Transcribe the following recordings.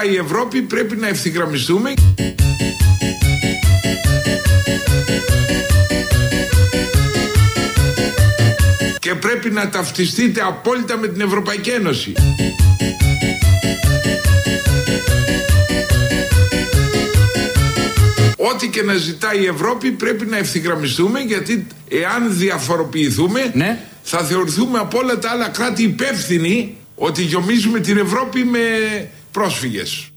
ζητάει η Ευρώπη πρέπει να ευθυγραμμιστούμε. Και πρέπει να ταυτιστείτε απόλυτα με την Ευρωπαϊκή Ένωση. Ό,τι και να ζητάει η Ευρώπη πρέπει να ευθυγραμμιστούμε γιατί εάν διαφοροποιηθούμε Ναι. θα θεωρηθούμε από όλα τα άλλα κράτη υπεύθυνοι ότι γιομίζουμε την Ευρώπη με πρόσφυγες.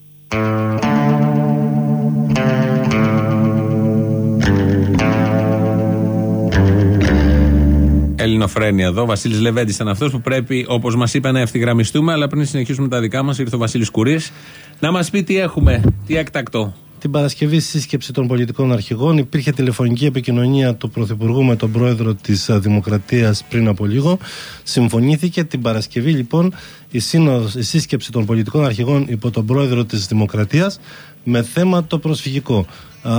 Ελληνοφρένια εδώ. Βασίλης Λεβέντης ήταν αυτός που πρέπει, όπως μας είπε, να ευθυγραμμιστούμε. Αλλά πριν συνεχίσουμε τα δικά μας, ήρθε ο Βασίλης Κουρής να μας πει τι έχουμε, τι έκτακτο. Την Παρασκευή στη σύσκεψη των πολιτικών αρχηγών υπήρχε τηλεφωνική επικοινωνία του Πρωθυπουργού με τον πρόεδρο της Δημοκρατίας πριν από λίγο. Συμφωνήθηκε την Παρασκευή λοιπόν η, σύνοδος, η σύσκεψη των πολιτικών αρχηγών υπό τον πρόεδρο της Δημοκρατίας με θέμα το προσφυγικό.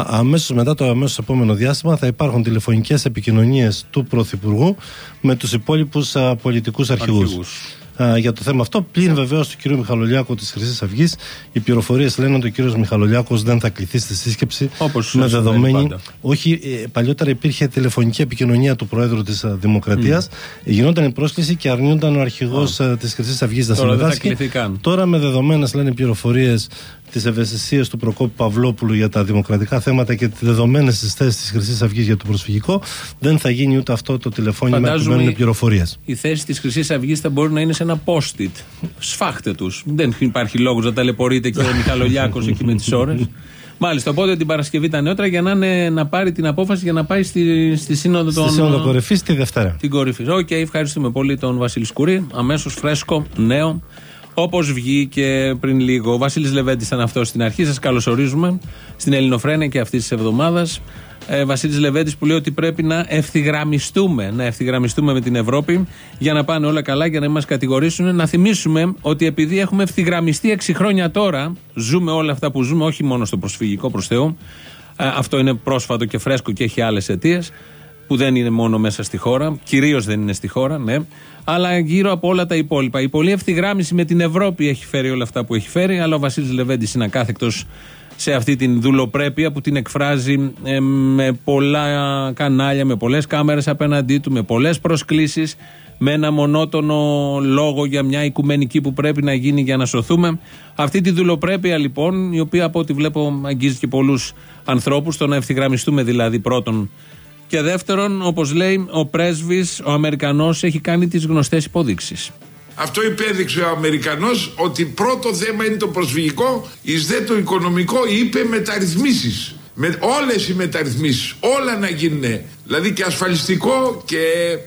Αμέσως μετά το αμέσως επόμενο διάστημα θα υπάρχουν τηλεφωνικές επικοινωνίες του Πρωθυπουργού με τους υπόλοιπους πολιτικούς αρχηγούς. Αρχηγούς. Α, για το θέμα αυτό. Πλην βεβαίως του κ. Μιχαλολιάκου της Χρυσής Αυγής, οι πληροφορίες λένε ότι ο κ. Μιχαλολιάκος δεν θα κληθεί στη σύσκεψη. Όπως με συμβαίνει δεδομένη. πάντα. Όχι, ε, παλιότερα υπήρχε τηλεφωνική επικοινωνία του Προέδρου της Δημοκρατίας. Γινόταν η πρόσκληση και αρνιόταν ο αρχηγός της Χρυσής Αυγής να Τώρα δεν θα συμμετάσχει. κληθεί καν. Τώρα με δεδομένες λένε πληροφορίες τις ευαισθησίες του Προκόπη Παυλόπουλου για τα δημοκρατικά θέματα και τις δεδομένες τις θέσεις της Χρυσής Αυγής για το προσφυγικό, δεν θα γίνει ούτε αυτό το τηλεφώνημα που Φαντάζομαι μένουν η- πληροφορίες. Η θέση της Χρυσής Αυγής θα μπορεί να είναι σε ένα post-it. Σφάχτε τους. Δεν υπάρχει λόγος να ταλαιπωρείται και ο Μιχαλολιάκος εκεί με τις ώρες. Μάλιστα, οπότε την Παρασκευή τα νεότερα για να, είναι, να πάρει την απόφαση για να πάει στη, στη Σύνοδο των. Στη Σύνοδο Κορυφής τη Δευτέρα. Την κορυφής. ΟΚ, ευχαριστούμε πολύ τον Βασίλη Σκουρή. Αμέσως φρέσκο, νέο. Όπως βγήκε πριν λίγο. Ο Βασίλης Λεβέντης ήταν αυτός στην αρχή. Σας καλωσορίζουμε στην Ελληνοφρένεια και αυτής της εβδομάδας. Ε, Βασίλης Λεβέντης που λέει ότι πρέπει να ευθυγραμμιστούμε, να ευθυγραμμιστούμε με την Ευρώπη για να πάνε όλα καλά, για να μην μας κατηγορήσουν. Να θυμίσουμε ότι επειδή έχουμε ευθυγραμμιστεί 6 χρόνια τώρα, ζούμε όλα αυτά που ζούμε, όχι μόνο στο προσφυγικό προς Θεού. Ε, αυτό είναι πρόσφατο και φρέσκο και έχει άλλες αιτίες που δεν είναι μόνο μέσα στη χώρα, κυρίως δεν είναι στη χώρα, ναι, αλλά γύρω από όλα τα υπόλοιπα. Η πολλή ευθυγράμμιση με την Ευρώπη έχει φέρει όλα αυτά που έχει φέρει, αλλά ο Βασίλης Λεβέντης είναι ακάθεκτος σε αυτή την δουλοπρέπεια που την εκφράζει ε, με πολλά κανάλια, με πολλές κάμερες απέναντί του, με πολλές προσκλήσεις, με ένα μονότονο λόγο για μια οικουμενική που πρέπει να γίνει για να σωθούμε. Αυτή τη δουλοπρέπεια λοιπόν, η οποία από ό,τι βλέπω αγγίζει και πολλούς ανθρώπους, το να ευθυγραμμιστούμε δηλαδή πρώτον και δεύτερον, όπως λέει ο πρέσβης, ο Αμερικανός έχει κάνει τις γνωστές υποδείξει. Αυτό υπέδειξε ο Αμερικανός ότι πρώτο θέμα είναι το προσφυγικό, εις δε το οικονομικό είπε μεταρρυθμίσεις. Με όλες οι μεταρρυθμίσεις, όλα να γίνουν. Δηλαδή και ασφαλιστικό και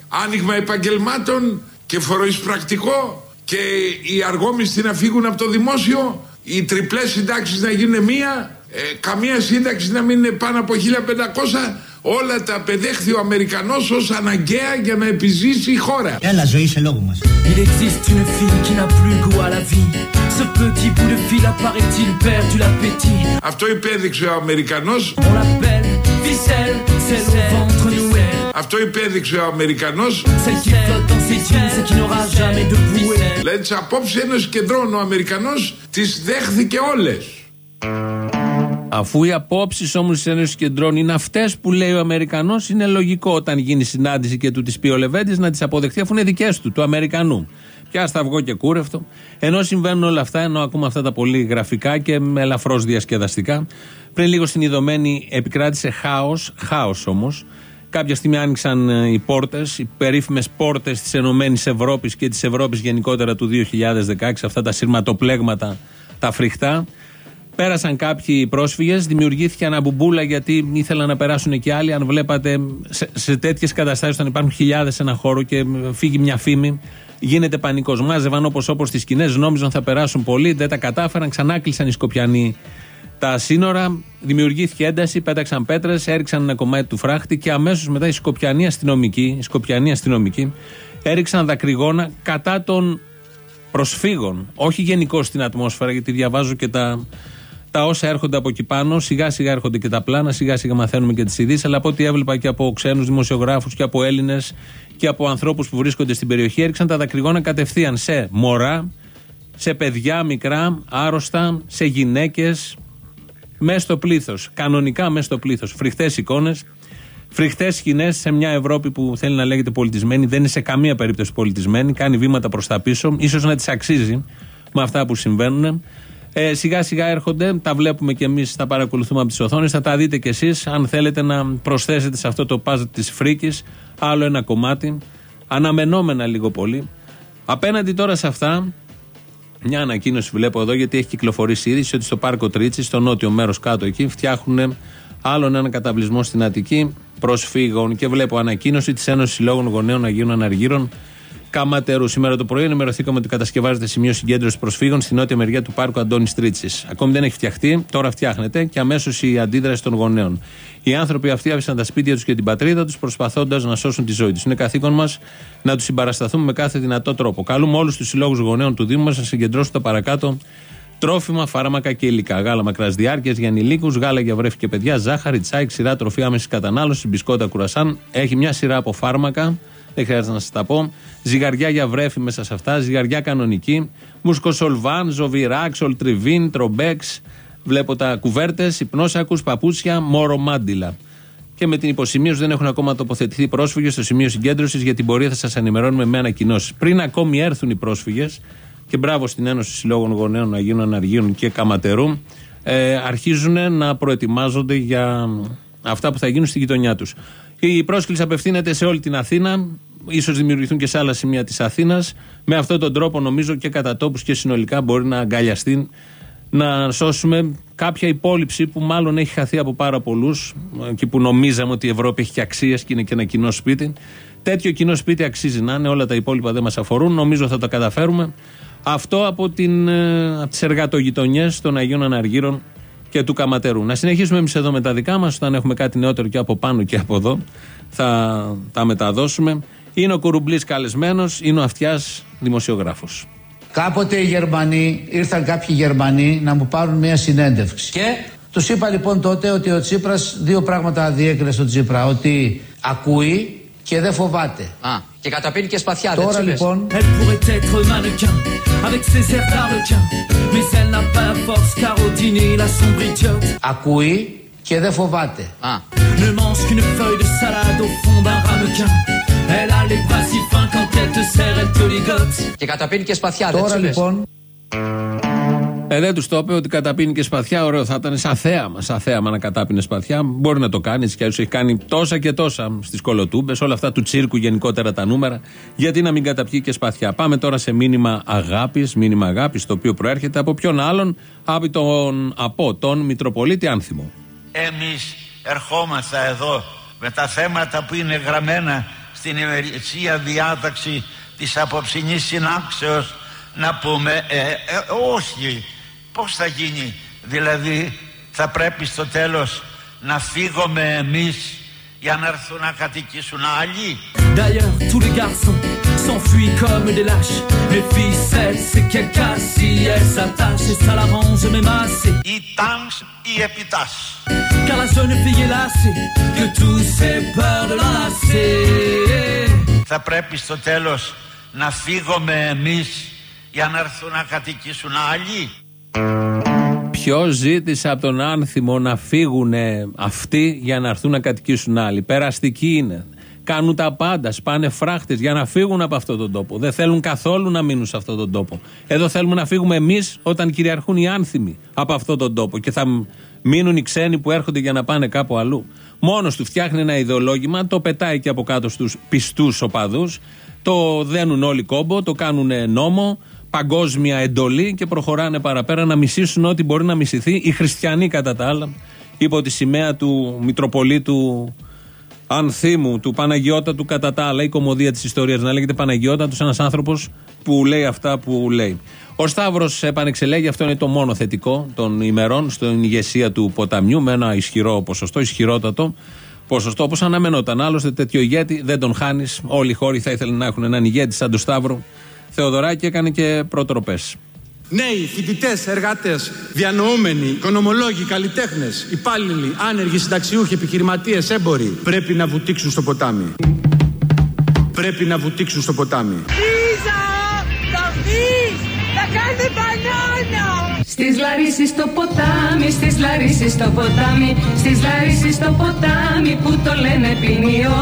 άνοιγμα επαγγελμάτων και φοροεισπρακτικό και οι αργόμιστοι να φύγουν από το δημόσιο, οι τριπλές συντάξεις να γίνουν μία, ε, καμία σύνταξη να μην είναι πάνω από 1500, όλα τα απεδέχθη ο Αμερικανός ως αναγκαία για να επιζήσει η χώρα. Έλα, ζωή σε λόγο μας. Il existe une fille qui n'a plus goût à la vie. Ce petit bout de fil apparaît-il perdu l'appétit. Αυτό υπέδειξε ο Αμερικανός On l'appelle ficelle, celle au ventre noué. Αυτό υπέδειξε ο Αμερικανός Celle qui flotte dans ses jeans et qui n'aura jamais de bouée. Δηλαδή τις απόψεις ενός κεντρών ο Αμερικανός τις δέχθηκε όλες Αφού οι απόψεις όμως της Ένωσης Κεντρών είναι αυτές που λέει ο Αμερικανός, είναι λογικό όταν γίνει συνάντηση και του τι πει ο Λεβέντης να τις αποδεχτεί αφού είναι δικές του, του Αμερικανού. Πια θα βγω και κούρευτο. Ενώ συμβαίνουν όλα αυτά, ενώ ακούμε αυτά τα πολύ γραφικά και ελαφρώς διασκεδαστικά, πριν λίγο στην ειδωμένη επικράτησε χάος, χάος όμως. Κάποια στιγμή άνοιξαν ε, οι πόρτες, οι περίφημες πόρτες της Ενωμένης Ευρώπης και της Ευρώπης γενικότερα του 2016, αυτά τα σειρματοπλέγματα, τα φρικτά. Πέρασαν κάποιοι πρόσφυγες, δημιουργήθηκε αναμπουμπούλα γιατί ήθελαν να περάσουν και άλλοι. Αν βλέπατε σε, σε τέτοιες καταστάσεις, όταν υπάρχουν χιλιάδες σε ένα χώρο και φύγει μια φήμη, γίνεται πανικός. Μάζευαν όπως όπως τις σκηνές, νόμιζαν θα περάσουν πολλοί, δεν τα κατάφεραν, ξανά κλείσαν οι Σκοπιανοί τα σύνορα, δημιουργήθηκε ένταση, πέταξαν πέτρες, έριξαν ένα κομμάτι του φράχτη και αμέσως μετά οι Σκοπιανοί αστυνομικοί, οι Σκοπιανοί αστυνομικοί έριξαν δακρυγόνα κατά των προσφύγων. Όχι γενικώ στην ατμόσφαιρα, γιατί διαβάζω και τα, τα όσα έρχονται από εκεί πάνω. Σιγά σιγά έρχονται και τα πλάνα, σιγά σιγά μαθαίνουμε και τις ειδήσεις. Αλλά από ό,τι έβλεπα και από ξένους δημοσιογράφους και από Έλληνες και από ανθρώπους που βρίσκονται στην περιοχή, έριξαν τα δακρυγόνα κατευθείαν σε μωρά σε παιδιά μικρά, άρρωστα, σε γυναίκες, μέσα στο πλήθος. Κανονικά μέσα στο πλήθος. Φρικτές εικόνες, φρικτές σκηνές σε μια Ευρώπη που θέλει να λέγεται πολιτισμένη, δεν είναι σε καμία περίπτωση πολιτισμένη, κάνει βήματα προς τα πίσω, ίσως να τη αξίζει με αυτά που συμβαίνουν. Ε, σιγά σιγά έρχονται, τα βλέπουμε και εμείς, τα παρακολουθούμε από τις οθόνες. Θα τα δείτε κι εσείς, αν θέλετε να προσθέσετε σε αυτό το παζ της φρίκης άλλο ένα κομμάτι. Αναμενόμενα λίγο πολύ. Απέναντι τώρα σε αυτά, μια ανακοίνωση βλέπω εδώ, γιατί έχει κυκλοφορήσει είδηση ότι στο πάρκο Τρίτσι, στο νότιο μέρος κάτω εκεί, φτιάχνουν άλλον ένα καταβλισμό στην Αττική προσφύγων. Και βλέπω ανακοίνωση της Ένωσης Συλλόγων Γονέων Αγίων Αναργύρων Καματερού. Σήμερα το πρωί ενημερωθήκαμε ότι κατασκευάζεται σημείο συγκέντρωσης προσφύγων στη νότια μεριά του πάρκου Αντώνης Τρίτσης. Ακόμη δεν έχει φτιαχτεί, τώρα φτιάχνεται και αμέσως η αντίδραση των γονέων. Οι άνθρωποι αυτοί άφησαν τα σπίτια τους και την πατρίδα τους προσπαθώντας να σώσουν τη ζωή τους. Είναι καθήκον μας να τους συμπαρασταθούμε με κάθε δυνατό τρόπο. Καλούμε όλους τους συλλόγους γονέων του Δήμου μας να συγκεντρώσουν τα παρακάτω τρόφιμα, φάρμακα και υλικά. Γάλα μακράς διάρκειας για ανηλίκου, γάλα για βρέφη και παιδιά, ζάχαρη, τσάι, ξηρά τροφή άμεσης κατανάλωσης, μπισκότα κουρασάν. Έχει μια σειρά από φάρμακα δεν χρειάζεται να σας τα πω. Ζυγαριά για βρέφη μέσα σε αυτά, ζυγαριά κανονική. Μουσκοσολβάν, Ζοβιράξ, Ολτριβίν, Τρομπέξ. Βλέπω τα κουβέρτες, υπνόσακους, παπούτσια, μόρομάντιλα. Και με την υποσημείωση δεν έχουν ακόμα τοποθετηθεί πρόσφυγες στο σημείο συγκέντρωσης. Για την πορεία θα σας ενημερώνουμε με ανακοινώσεις. Πριν ακόμη έρθουν οι πρόσφυγες, και μπράβο στην Ένωση Συλλόγων Γονέων Αγίων Αναργίων και Καματερού, ε, αρχίζουν να προετοιμάζονται για αυτά που θα γίνουν στη γειτονιά τους. Η πρόσκληση απευθύνεται σε όλη την Αθήνα ίσως δημιουργηθούν και σε άλλα σημεία της Αθήνας. Με αυτόν τον τρόπο, νομίζω και κατά τόπους και συνολικά μπορεί να αγκαλιαστεί να σώσουμε κάποια υπόλοιψη που μάλλον έχει χαθεί από πάρα πολλούς και που νομίζαμε ότι η Ευρώπη έχει και αξίες και είναι και ένα κοινό σπίτι. Τέτοιο κοινό σπίτι αξίζει να είναι, όλα τα υπόλοιπα δεν μας αφορούν. Νομίζω θα το καταφέρουμε. Αυτό από, την, ε, από τις εργατογειτονιές των Αγίων Αναργύρων και του Καματερού. Να συνεχίσουμε εμείς εδώ με τα δικά μας. Όταν έχουμε κάτι νεότερο και από πάνω και από εδώ, θα τα μεταδώσουμε. Είναι ο Κουρουμπλής καλεσμένος, είναι ο Αυτιάς δημοσιογράφος. Κάποτε οι Γερμανοί, ήρθαν κάποιοι Γερμανοί να μου πάρουν μια συνέντευξη. Και; Τους είπα λοιπόν τότε ότι ο Τσίπρας δύο πράγματα διέκρινε στον Τσίπρα. Ότι ακούει και δεν φοβάται. Α, και καταπίνει και σπαθιά, Τώρα δεν λοιπόν. Ακούει και δεν φοβάται. Α. Ne mange qu'une feuille de salade au fond d'un ramequin. Elle a les bras si fins quand elle te serre, elle te ligote. Και καταπίνει και σπαθιά, Τώρα λοιπόν. Ε, δεν τους το είπε ότι καταπίνει και σπαθιά. Ωραίο θα ήταν σαν θέαμα. Σαν θέαμα να κατάπινε σπαθιά. Μπορεί να το κάνεις και αλλιώ έχει κάνει τόσα και τόσα στις κολοτούμπες. Όλα αυτά του τσίρκου γενικότερα τα νούμερα. Γιατί να μην καταπιεί και σπαθιά. Πάμε τώρα σε μήνυμα αγάπης. Μήνυμα αγάπης το οποίο προέρχεται από ποιον άλλον; Από τον, από τον Μητροπολίτη Άνθιμο. Εμείς ερχόμαστε εδώ με τα θέματα που είναι γραμμένα στην ημερησία διάταξη της απόψινής συνάξεως να πούμε ε, ε, όχι πως θα γίνει; Δηλαδή θα πρέπει στο τέλος να φύγουμε εμείς για να έρθουν να κατοικήσουν άλλοι; D'ailleurs, tous les garçons s'enfuient comme des lâches. Les filles, celles, c'est qu'elles cassent. Si elles s'attachent, et ça l'arrange même assez. ή τάγκς ή επιτάς Car la jeune fille est lassée, que tous ces peurs de l'enlacer. θα πρέπει στο τέλος να φύγουμε εμείς για να έρθουν να κατοικήσουν άλλοι Ποιο ζήτησε από τον άνθιμο να φύγουν αυτοί για να έρθουν να κατοικήσουν άλλοι. Περαστικοί είναι. Κάνουν τα πάντα, σπάνε φράχτες για να φύγουν από αυτόν τον τόπο. Δεν θέλουν καθόλου να μείνουν σε αυτόν τον τόπο. Εδώ θέλουμε να φύγουμε εμείς όταν κυριαρχούν οι άνθιμοι από αυτόν τον τόπο και θα μείνουν οι ξένοι που έρχονται για να πάνε κάπου αλλού. Μόνος του φτιάχνει ένα ιδεολόγημα, το πετάει και από κάτω στους πιστούς οπαδούς, το δένουν όλοι κόμπο, το κάνουν νόμο, παγκόσμια εντολή και προχωράνε παραπέρα να μισήσουν ό,τι μπορεί να μισηθεί. Οι χριστιανοί κατά τα άλλα, υπό τη σημαία του Μητροπολίτου Ανθίμου, του Παναγιώτα του κατά τα άλλα, η κομμωδία της ιστορίας. Να λέγεται Παναγιώτα τους, ένας άνθρωπος που λέει αυτά που λέει. Ο Σταύρος επανεξελέγει, αυτό είναι το μόνο θετικό των ημερών στην ηγεσία του ποταμιού, με ένα ισχυρό ποσοστό, ισχυρότατο ποσοστό, όπως αναμενόταν. Άλλωστε, τέτοιο ηγέτη δεν τον χάνεις. Όλοι οι χώροι θα ήθελαν να έχουν έναν ηγέτη σαν τον Σταύρο. Θεοδωράκη έκανε και προτροπές. Νέοι, φοιτητές, εργάτε, διανοούμενοι, οικονομολόγοι, καλλιτέχνες, υπάλληλοι, άνεργοι, συνταξιούχοι, επιχειρηματίες, έμποροι πρέπει να βουτήξουν στο ποτάμι. Πρέπει να βουτήξουν στο ποτάμι. Λίζα! Θα βγεις! Θα κάνεις με μπανάνα. Στις Λαρίσσεις το ποτάμι, στις Λαρίσσεις το ποτάμι, στις Λαρίσσεις το ποτάμι που το λένε ποινιό.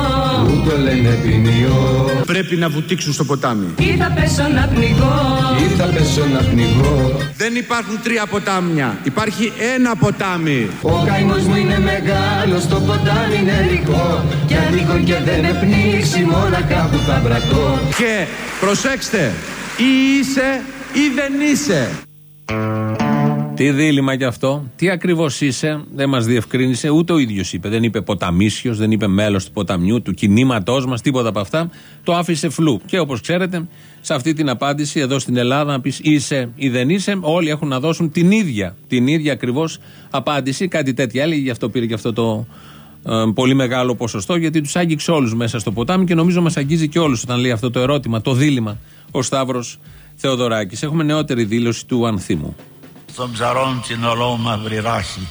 Που το λένε ποινιό. Πρέπει να βουτήξουν στο ποτάμι. Ή θα πέσω να πνιγώ. Ή θα πέσω να πνιγώ. Δεν υπάρχουν τρία ποτάμια. Υπάρχει ένα ποτάμι. Ο καημός μου είναι μεγάλος, το ποτάμι είναι ρηχό. Κι αν και δεν με πνίξει, μόνακα που θα βρακώ. Και προσέξτε, ή είσαι ή δεν είσαι. Τι δίλημα κι αυτό, τι ακριβώς είσαι, δεν μας διευκρίνησε, ούτε ο ίδιος είπε. Δεν είπε ποταμίσιος, δεν είπε μέλος του ποταμιού, του κινήματός μας, τίποτα από αυτά. Το άφησε φλού. Και όπως ξέρετε, σε αυτή την απάντηση εδώ στην Ελλάδα, να πεις είσαι ή δεν είσαι, όλοι έχουν να δώσουν την ίδια, την ίδια ακριβώς απάντηση. Κάτι τέτοια έλεγε, γι' αυτό πήρε και αυτό το ε, πολύ μεγάλο ποσοστό, γιατί τους άγγιξε όλους μέσα στο ποτάμι και νομίζω μας αγγίζει και όλους όταν λέει αυτό το ερώτημα, το δίλημα, ο Σταύρος Θεοδωράκης. Έχουμε νεότερη δήλωση του Ανθίμου. Στον ψαρόν την ολόμαυρη ράχη,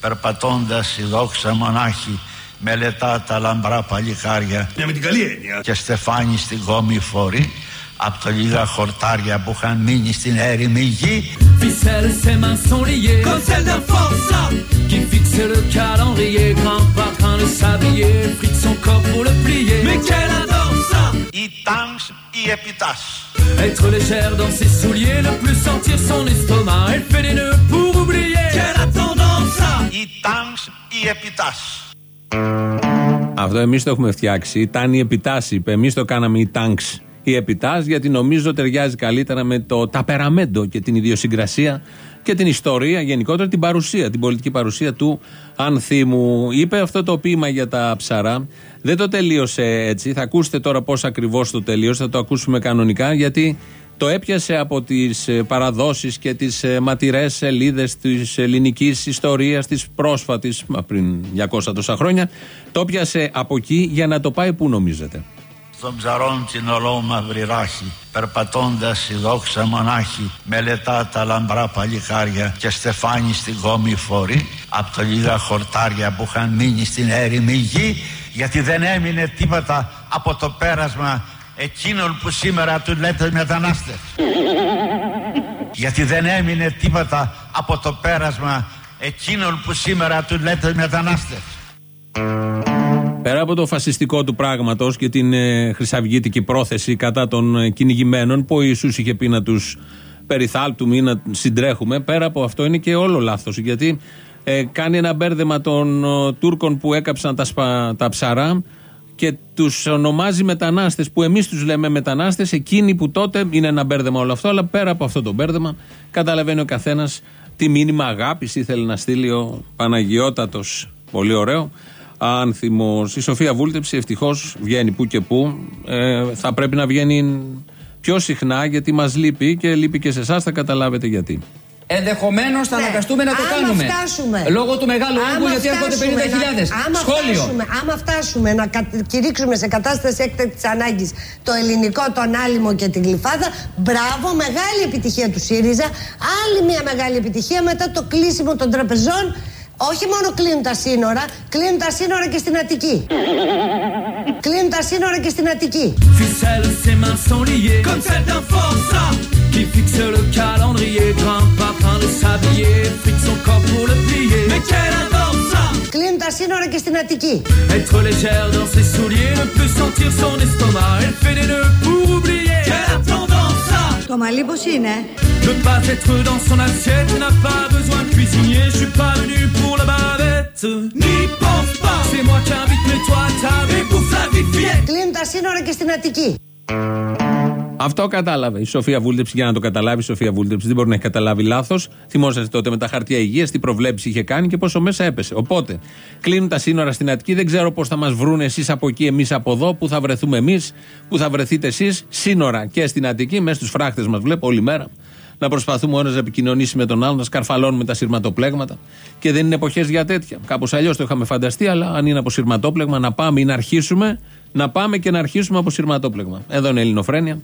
περπατώντας η δόξα μονάχη, μελετά τα λαμπρά παλικάρια Μια με την καλή έννοια. και στεφάνι στην κόμη φορή, απ' το λίγα χορτάρια που είχαν μείνει στην έρημη γη, Ficelle, ses mains sont liées Comme celle d'un forçat Qui fixe le calendrier Grand par grand le sablier Frique son corps pour le plier Mais qu'elle adore ça ή τάγκς ή επιτάς. Être légère dans ses souliers Ne plus sentir son estomac Elle fait des nœuds pour oublier Qu'elle a tendance à ή τάγκς ή επιτάς. Αυτό εμείς το έχουμε φτιάξει. Ήταν η επιτάση, είπε. Εμείς το κάναμε η τάγκς η επιτάς, γιατί νομίζω ταιριάζει καλύτερα με το ταπεραμέντο και την ιδιοσυγκρασία και την ιστορία, γενικότερα την παρουσία, την πολιτική παρουσία του Ανθίμου. Είπε αυτό το ποίημα για τα ψαρά. Δεν το τελείωσε έτσι. Θα ακούσετε τώρα πώς ακριβώς το τελείωσε. Θα το ακούσουμε κανονικά, γιατί το έπιασε από τις ε, παραδόσεις και τις ε, ματηρές σελίδες της ελληνικής ιστορίας της πρόσφατης, μα πριν 200 τόσα χρόνια, το έπιασε από εκεί για να το πάει που νομίζετε; Στον ψαρόν την ολόμαυρη ράχη, περπατώντας η δόξα μονάχη, μελετά τα λαμπρά παλικάρια και στεφάνι στην κόμη φορή, απ' το λίγα χορτάρια που είχαν μείνει στην έρημη γη, γιατί δεν έμεινε τίποτα από το πέρασμα εκείνων που σήμερα του λέτε μετανάστες. γιατί δεν έμεινε τίποτα από το πέρασμα εκείνων που σήμερα του λέτε μετανάστες. Πέρα από το φασιστικό του πράγματος και την ε, χρυσαυγήτικη πρόθεση κατά των ε, κυνηγημένων που ο Ιησούς είχε πει να τους περιθάλπτουμε ή να συντρέχουμε, πέρα από αυτό είναι και όλο λάθος. Γιατί ε, κάνει ένα μπέρδεμα των ε, Τούρκων που έκαψαν τα, σπα- τα ψαρά και τους ονομάζει μετανάστες που εμείς τους λέμε μετανάστες, εκείνοι που τότε είναι ένα μπέρδεμα όλο αυτό, αλλά πέρα από αυτό το μπέρδεμα καταλαβαίνει ο καθένας τι μήνυμα αγάπης ήθελε να στείλει ο Παναγιώτατος. Πολύ ωραίο. Άνθιμο. Η Σοφία Βούλτεψη ευτυχώς βγαίνει που και που. Ε, θα πρέπει να βγαίνει πιο συχνά γιατί μας λείπει και λείπει και σε εσάς, θα καταλάβετε γιατί. Ενδεχομένως θα Ναι. αναγκαστούμε να το Άμα κάνουμε. φτάσουμε. Λόγω του μεγάλου Άμα όγκου, γιατί έρχονται 50.000. φτάσουμε να- άμα Σχόλιο. Φτάσουμε, άμα φτάσουμε να κα- κηρύξουμε σε κατάσταση έκτακτης ανάγκης το ελληνικό, τον άλυμο και την γλυφάδα, μπράβο, μεγάλη επιτυχία του ΣΥΡΙΖΑ. Άλλη μια μεγάλη επιτυχία μετά το κλείσιμο των τραπεζών. Όχι μόνο κλείνουν τα σύνορα, κλείνουν τα σύνορα και στην Αττική. κλείνουν τα σύνορα και στην Αττική. Ficelle, ses mains sont liées Comme celle d'un forçat Qui fixe le calendrier Grand par grand le sablier Frique son corps pour le plier Mais qu'elle adore ça Κλείνουν τα σύνορα και στην Αττική. Être légère dans ses souliers Ne plus sentir son estomac Elle fait des nœuds pour oublier Qu'elle a tendance à Το μαλλί πώς είναι. Ne pas être dans son assiette N'a pas besoin de cuisinier Je suis pas venu pour la bavette N'y pense pas C'est moi qui invite mais toi table Et bouffe la vie fillette Κλείνουν τα σύνορα και στην Αττική. Αυτό κατάλαβε η Σοφία Βούλτεψη. Για να το καταλάβει, η Σοφία Βούλτεψη δεν μπορεί να έχει καταλάβει λάθος. Θυμόσαστε τότε με τα χαρτιά υγείας τι προβλέψεις είχε κάνει και πόσο μέσα έπεσε. Οπότε, κλείνουν τα σύνορα στην Αττική. Δεν ξέρω πώς θα μας βρουν εσείς από εκεί, εμείς από εδώ, που θα βρεθούμε εμείς, που θα βρεθείτε εσείς. Σύνορα και στην Αττική, μέσα στους φράχτες μας βλέπω όλη μέρα. Να προσπαθούμε ο ένας να επικοινωνήσει με τον άλλον, να σκαρφαλώνουμε τα σειρματοπλέγματα. Και δεν είναι εποχές για τέτοια. Κάπως αλλιώς το είχαμε φανταστεί, αλλά αν είναι από σειρματόπλεγμα, να πάμε ή να αρχίσουμε, να πάμε και να αρχίσουμε από σειρματόπλεγμα. Εδώ είναι η Ελληνοφρένεια.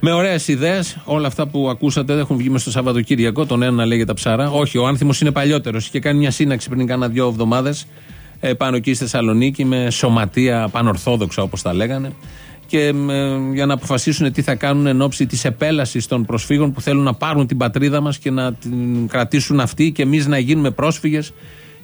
Με ωραίες ιδέες, όλα αυτά που ακούσατε έχουν βγει μες στο Σαββατοκύριακο. Τον ένα να λέει για τα ψάρα. Όχι, ο Άνθιμος είναι παλιότερος. Είχε κάνει μια σύναξη πριν κάνα δύο εβδομάδες πάνω εκεί στη Θεσσαλονίκη με σωματεία πανορθόδοξα όπως τα λέγανε. και ε, για να αποφασίσουν τι θα κάνουν εν ώψη της επέλασης των προσφύγων που θέλουν να πάρουν την πατρίδα μας και να την κρατήσουν αυτοί και εμείς να γίνουμε πρόσφυγες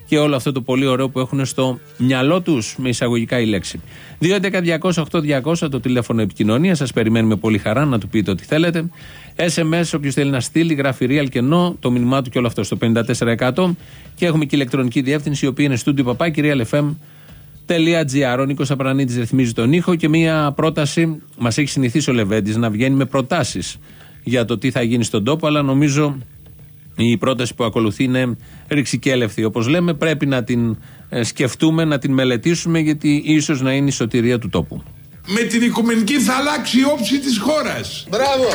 και όλο αυτό το πολύ ωραίο που έχουν στο μυαλό τους, με εισαγωγικά η λέξη. 2.11.208.200 το τηλέφωνο επικοινωνία. Σας περιμένουμε πολύ χαρά να του πείτε ό,τι θέλετε. SMS, όποιος θέλει να στείλει, γράφει real και no, το μήνυμά του και όλο αυτό στο 54%. Και έχουμε και ηλεκτρονική διεύθυνση, η οποία είναι στούντιο παπάκι realfm.gr. Ο Νίκος Απρανίτη ρυθμίζει τον ήχο και μία πρόταση. Μας έχει συνηθίσει ο Λεβέντης να βγαίνει με προτάσεις για το τι θα γίνει στον τόπο, αλλά νομίζω η πρόταση που ακολουθεί είναι ρηξικέλευθη. Όπως λέμε, πρέπει να την ε, σκεφτούμε, να την μελετήσουμε, γιατί ίσως να είναι η σωτηρία του τόπου. Με την οικουμενική θα αλλάξει η όψη της χώρας. Μπράβο.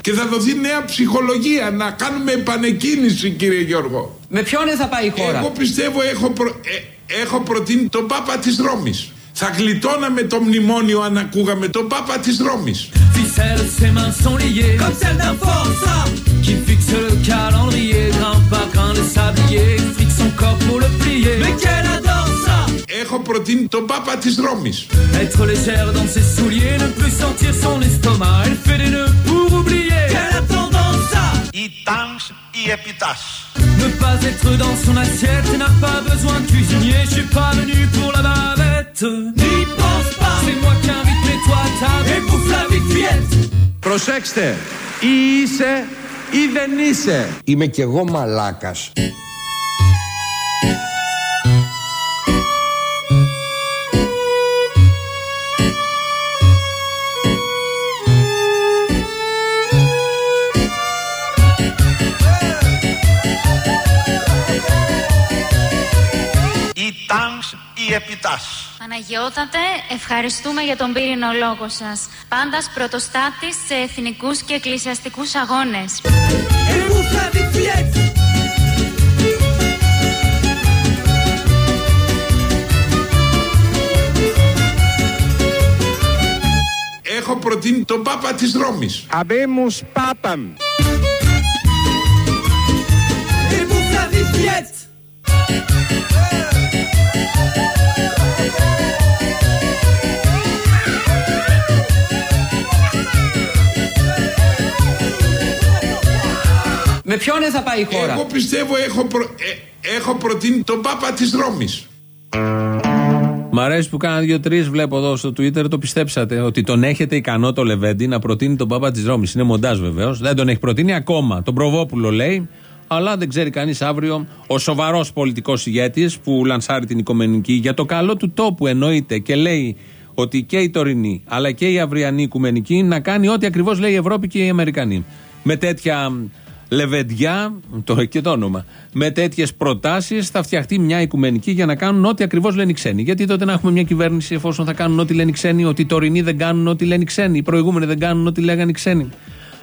Και θα δοθεί νέα ψυχολογία να κάνουμε επανεκκίνηση κύριε Γιώργο. Με ποιον θα πάει η χώρα; Εγώ πιστεύω έχω, προ- ε, έχω προτείνει τον Πάπα της Ρώμης. Θα γλιτώναμε το μνημόνιο αν ακούγαμε τον Πάπα της Ρώμης. Ficelle, ses mains sont liées Comme celle d'un forçat Qui fixe le calendrier Grimpe pas grain de sablier Frique son corps pour le plier Mais qu'elle adore ça Έχω προτείνει τον Πάπα της Ρώμης. Être légère dans ses souliers Ne plus sentir son estomac Elle fait des nœuds pour oublier Qu'elle a tendance à Ή τάγκς ή επιτάς. Ne pas être dans son assiette N'a pas besoin de cuisinier Je suis pas venu pour la bavette N'y pense pas C'est moi qui invite mais toi table Et bouffe la vite fillette Προσέξτε, ή είσαι ή δεν είσαι. Είμαι κι εγώ μαλάκας. Ή τάγκς ή επιτάς. Παναγιώτατε, ευχαριστούμε για τον πύρινο λόγο σας. Πάντας πρωτοστάτης σε εθνικούς και εκκλησιαστικούς αγώνες. Et bouffe la vite fillette Έχω προτείνει τον Πάπα της Ρώμης. Habemus papam. Et bouffe la vite fillette Με ποιον θα πάει η χώρα; Εγώ πιστεύω έχω, προ- ε, έχω προτείνει τον Πάπα της Ρώμης. Μ' αρέσει που κάνα δύο-τρεις, βλέπω εδώ στο Twitter, το πιστέψατε. Ότι τον έχετε ικανό το Λεβέντι να προτείνει τον Πάπα της Ρώμης. Είναι μοντάζ βεβαίως. Δεν τον έχει προτείνει ακόμα. Τον Προβόπουλο λέει. Αλλά δεν ξέρει κανείς αύριο ο σοβαρός πολιτικός ηγέτης που λανσάρει την οικομενική για το καλό του τόπου εννοείται και λέει ότι και η τωρινή αλλά και η αυριανή οικουμενική να κάνει ό,τι ακριβώς λέει η Ευρώπη και οι Αμερικανοί. Με τέτοια λεβεντιά, το έχει και το όνομα, με τέτοιες προτάσεις θα φτιαχτεί μια οικουμενική για να κάνουν ό,τι ακριβώς λένε οι ξένοι. Γιατί τότε να έχουμε μια κυβέρνηση εφόσον θα κάνουν ό,τι λένε οι ξένοι, ότι οι τωρινοί δεν κάνουν ό,τι λένε οι ξένοι, οι προηγούμενοι δεν κάνουν ό,τι λέγανε οι ξένοι.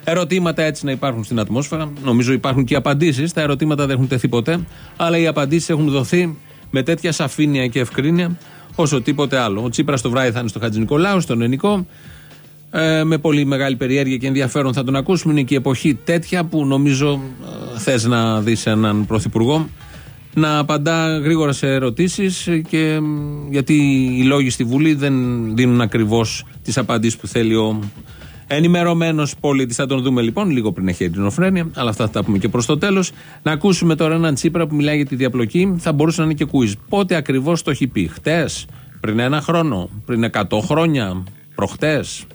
Ερωτήματα έτσι να υπάρχουν στην ατμόσφαιρα. Νομίζω υπάρχουν και απαντήσεις. Τα ερωτήματα δεν έχουν τεθεί ποτέ. Αλλά οι απαντήσεις έχουν δοθεί με τέτοια σαφήνεια και ευκρίνεια όσο τίποτε άλλο. Ο Τσίπρας το βράδυ θα είναι στο Χατζη Νικολάου, στον Ενικό. Ε, με πολύ μεγάλη περιέργεια και ενδιαφέρον θα τον ακούσουμε. Είναι και η εποχή τέτοια που νομίζω ε, θες να δεις έναν πρωθυπουργό να απαντά γρήγορα σε ερωτήσεις και μ, γιατί οι λόγοι στη Βουλή δεν δίνουν ακριβώς τις απαντήσεις που θέλει ο ενημερωμένος πολίτης. Θα τον δούμε λοιπόν λίγο πριν έχει ειρηνοφρένεια, αλλά αυτά θα τα πούμε και προς το τέλος. Να ακούσουμε τώρα έναν Τσίπρα που μιλάει για τη διαπλοκή. Θα μπορούσε να είναι και quiz. Πότε ακριβώς το έχει πει, Χτες, πριν ένα χρόνο, πριν 100 χρόνια, προχτές;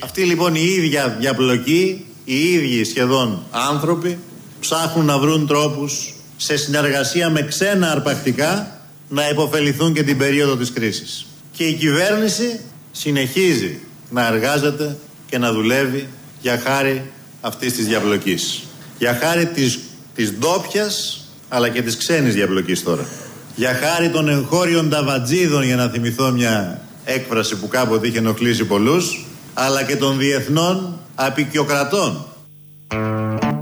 Αυτή λοιπόν η ίδια διαπλοκή, οι ίδιοι σχεδόν άνθρωποι ψάχνουν να βρουν τρόπους σε συνεργασία με ξένα αρπακτικά να υποφεληθούν και την περίοδο της κρίσης. Και η κυβέρνηση συνεχίζει να εργάζεται και να δουλεύει για χάρη αυτής της διαπλοκής. Για χάρη της, της ντόπιας αλλά και της ξένης διαπλοκής τώρα. Για χάρη των εγχώριων ταβατζίδων για να θυμηθώ μια έκφραση που κάποτε είχε ενοχλήσει πολλούς αλλά και των διεθνών απεικιοκρατών.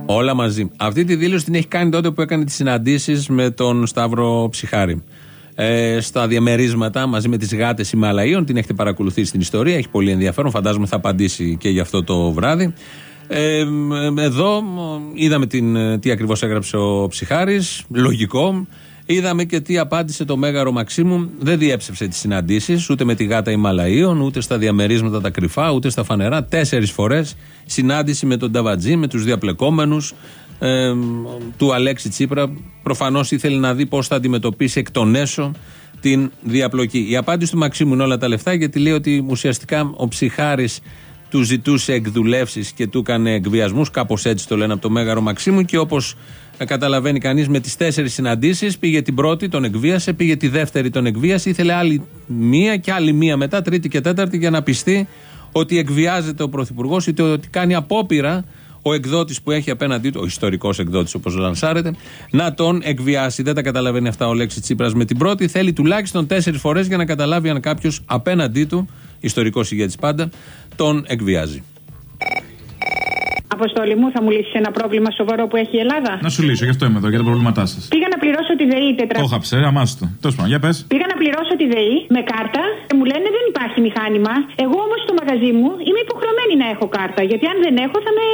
Όλα μαζί. Αυτή τη δήλωση την έχει κάνει τότε που έκανε τις συναντήσεις με τον Σταύρο Ψυχάρη. Ε, στα διαμερίσματα μαζί με τις γάτες Ιμαλαίων. Την έχετε παρακολουθήσει στην ιστορία. Έχει πολύ ενδιαφέρον. Φαντάζομαι θα απαντήσει και γι' αυτό το βράδυ. Ε, εδώ είδαμε την, τι ακριβώς έγραψε ο Ψυχάρης Λογικό Είδαμε και τι απάντησε το Μέγαρο Μαξίμου. Δεν διέψευσε τις συναντήσεις ούτε με τη γάτα Ιμαλαίων, ούτε στα διαμερίσματα τα κρυφά, ούτε στα φανερά. Τέσσερις φορές συνάντηση με τον Ταβατζή, με τους διαπλεκόμενους ε, του Αλέξη Τσίπρα. Προφανώς ήθελε να δει πώς θα αντιμετωπίσει εκ των έσω την διαπλοκή. Η απάντηση του Μαξίμου είναι όλα τα λεφτά, γιατί λέει ότι ουσιαστικά ο ψυχάρης του ζητούσε εκδουλεύσεις και του έκανε εκβιασμούς. Κάπως έτσι το λένε από το Μέγαρο Μαξίμου. Και όπως καταλαβαίνει κανείς, με τις τέσσερις συναντήσεις πήγε την πρώτη, τον εκβίασε, πήγε τη δεύτερη, τον εκβίασε. Ήθελε άλλη μία και άλλη μία μετά, τρίτη και τέταρτη, για να πιστεί ότι εκβιάζεται ο Πρωθυπουργός ή ότι κάνει απόπειρα ο εκδότης που έχει απέναντί του, ο ιστορικός εκδότης όπως λανσάρεται, να τον εκβιάσει. Δεν τα καταλαβαίνει αυτά ο Λέξης Τσίπρας με την πρώτη. Θέλει τουλάχιστον τέσσερις φορές για να καταλάβει αν κάποιος απέναντί του, ιστορικός ηγέτης πάντα, τον εκβιάζει. Αποστόλη μου, θα μου λύσεις ένα πρόβλημα σοβαρό που έχει η Ελλάδα; Να σου λύσω, γι' αυτό είμαι εδώ, για τα προβλήματά σας. Πήγα να πληρώσω τη ΔΕΗ τετρα... Το χάψε, αμάστο. Τέλος πάντων, για πες. Πήγα να πληρώσω τη ΔΕΗ με κάρτα και μου λένε δεν υπάρχει μηχάνημα. Εγώ όμως στο μαγαζί μου είμαι υποχρεωμένη να έχω κάρτα. Γιατί αν δεν έχω θα με.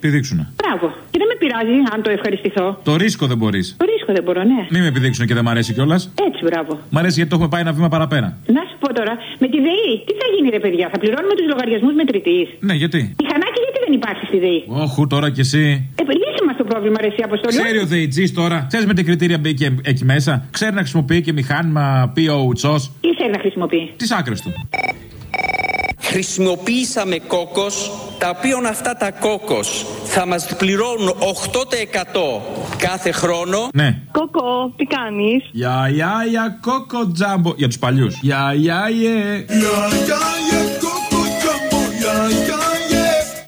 Επιδείξουνε. Μπράβο. Και δεν με πειράζει αν το ευχαριστηθώ. Το ρίσκο δεν μπορείς. Το ρίσκο δεν μπορώ, ναι. Μην με επιδείξουν και δεν μ' αρέσει κιόλας. Έτσι, μπράβο. Μ' αρέσει γιατί το έχουμε πάει ένα βήμα παραπέρα. Να σου πω τώρα, με τη ΔΕΗ, τι θα γίνει ρε παιδιά, θα πληρώνουμε τους λογαριασμούς μετρητής; Ναι, γιατί; Μηχανάκι γιατί δεν υπάρχει στη ΔΕΗ; Όχου τώρα κι εσύ. Ε, λύσε μας το πρόβλημα, ρε, εσύ αποστολή. Ξέρει ο ΔΕΙΤΖή τώρα. Ξέρεις με τι κριτήρια μπήκε εκεί μέσα. Ξέρει να χρησιμοποιεί και μηχάνημα PO Τι ξέρει να χρησιμοποιεί; Τις άκρες του. Χρησιμοποίησαμε κόκκος, τα οποία αυτά τα κόκκος θα μας πληρώνουν 8% κάθε χρόνο. Ναι. Κόκο, τι κάνεις; Για, για, για, κόκο τζάμπο. Για τους παλιούς. Για, για, για.